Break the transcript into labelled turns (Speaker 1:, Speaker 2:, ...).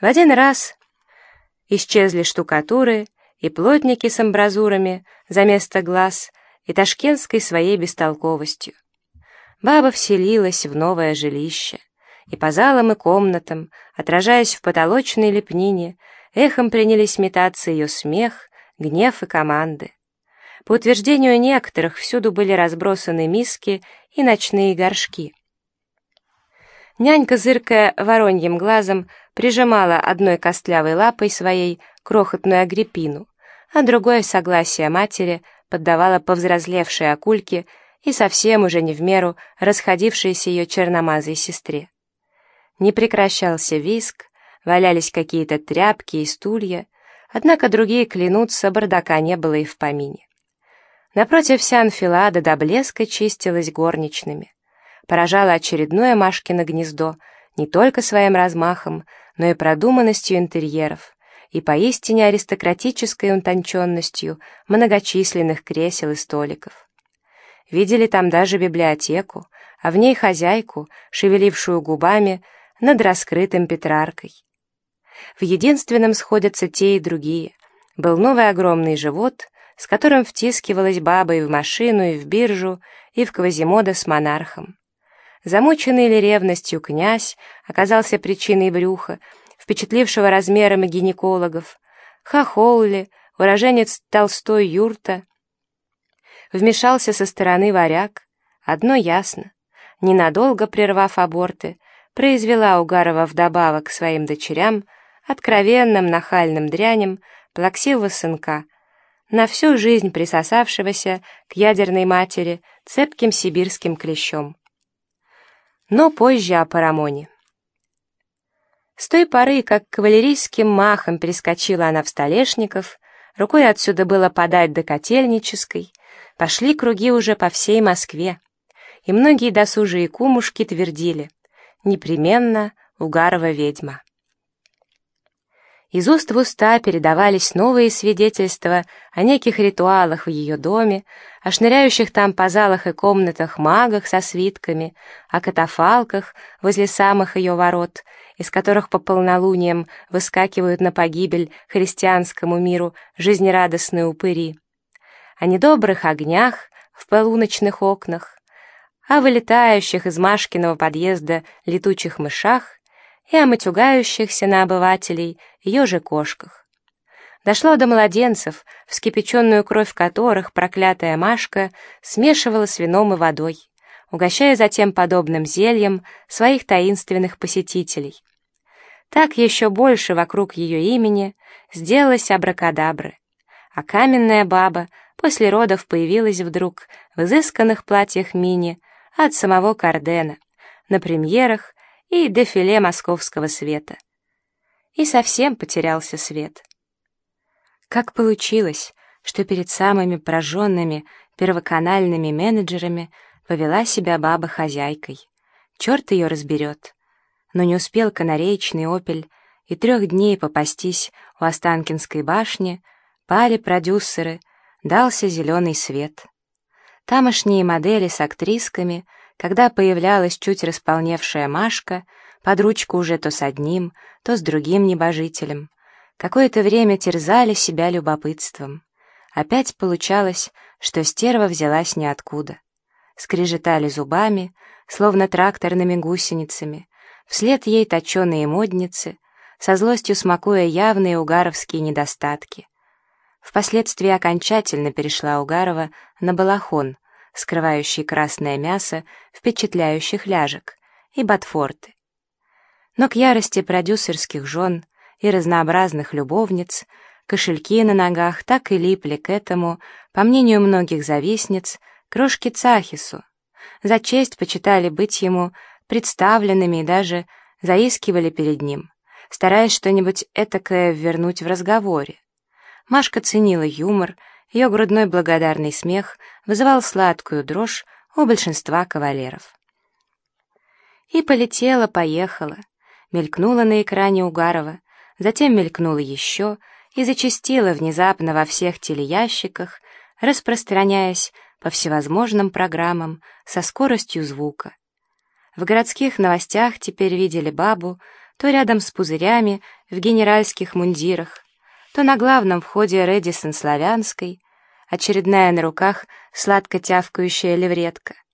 Speaker 1: В один раз исчезли штукатуры и плотники с амбразурами за место глаз и ташкентской своей бестолковостью. Баба вселилась в новое жилище, и по залам и комнатам, отражаясь в потолочной лепнине, эхом принялись метаться ее смех, гнев и команды. По утверждению некоторых, всюду были разбросаны миски и ночные горшки. Нянька, зыркая вороньим глазом, прижимала одной костлявой лапой своей крохотную агриппину, а другой, согласие матери, поддавала повзрослевшей акульке и совсем уже не в меру расходившейся ее черномазой сестре. Не прекращался виск, валялись какие-то тряпки и стулья, однако другие клянутся, бардака не было и в помине. Напротив вся анфилада до блеска чистилась горничными. Поражало очередное Машкино гнездо не только своим размахом, но и продуманностью интерьеров и поистине аристократической утонченностью многочисленных кресел и столиков. Видели там даже библиотеку, а в ней хозяйку, шевелившую губами над раскрытым Петраркой. В единственном сходятся те и другие. Был новый огромный живот, с которым втискивалась баба и в машину, и в биржу, и в Квазимода с монархом. Замученный ли ревностью князь оказался причиной брюха, впечатлившего размерами гинекологов, хохол ли, уроженец Толстой юрта, вмешался со стороны варяг, одно ясно, ненадолго прервав аборты, произвела Угарова вдобавок своим дочерям откровенным нахальным дрянем плаксивого сынка, на всю жизнь присосавшегося к ядерной матери цепким сибирским клещом. Но позже о Парамоне. С той поры, как кавалерийским махом перескочила она в Столешников, рукой отсюда было подать до Котельнической, пошли круги уже по всей Москве, и многие досужие кумушки твердили «непременно Угарова ведьма». Из уст в уста передавались новые свидетельства о неких ритуалах в ее доме, о шныряющих там по залах и комнатах магах со свитками, о катафалках возле самых ее ворот, из которых по полнолуниям выскакивают на погибель христианскому миру жизнерадостные упыри, о недобрых огнях в полуночных окнах, о вылетающих из Машкиного подъезда летучих мышах и о матюгающихся на обывателей ее же кошках. Дошло до младенцев, вскипяченную кровь которых проклятая Машка смешивала с вином и водой, угощая затем подобным зельем своих таинственных посетителей. Так еще больше вокруг ее имени сделалось абракадабры, а каменная баба после родов появилась вдруг в изысканных платьях мини от самого Кардена, на премьерах и дефиле московского света. И совсем потерялся свет. Как получилось, что перед самыми прожженными первоканальными менеджерами повела себя баба хозяйкой? Черт ее разберет. Но не успел канареечный «Опель» и трех дней попастись у Останкинской башни, пали продюсеры, дался зеленый свет. Тамошние модели с актрисками — когда появлялась чуть располневшая Машка, под ручку уже то с одним, то с другим небожителем, какое-то время терзали себя любопытством. Опять получалось, что стерва взялась ниоткуда. Скрежетали зубами, словно тракторными гусеницами, вслед ей точеные модницы, со злостью смакуя явные угаровские недостатки. Впоследствии окончательно перешла Угарова на балахон — скрывающий красное мясо впечатляющих ляжек, и ботфорты. Но к ярости продюсерских жен и разнообразных любовниц кошельки на ногах так и липли к этому, по мнению многих завистниц, крошки Цахису. За честь почитали быть ему представленными и даже заискивали перед ним, стараясь что-нибудь этакое вернуть в разговоре. Машка ценила юмор ее грудной благодарный смех вызывал сладкую дрожь у большинства кавалеров. И полетела-поехала, мелькнула на экране Угарова, затем мелькнула еще и зачастила внезапно во всех телеящиках, распространяясь по всевозможным программам со скоростью звука. В городских новостях теперь видели бабу, то рядом с пузырями в генеральских мундирах, то на главном входе Редисон Славянской, очередная на руках сладко тявкающая левретка —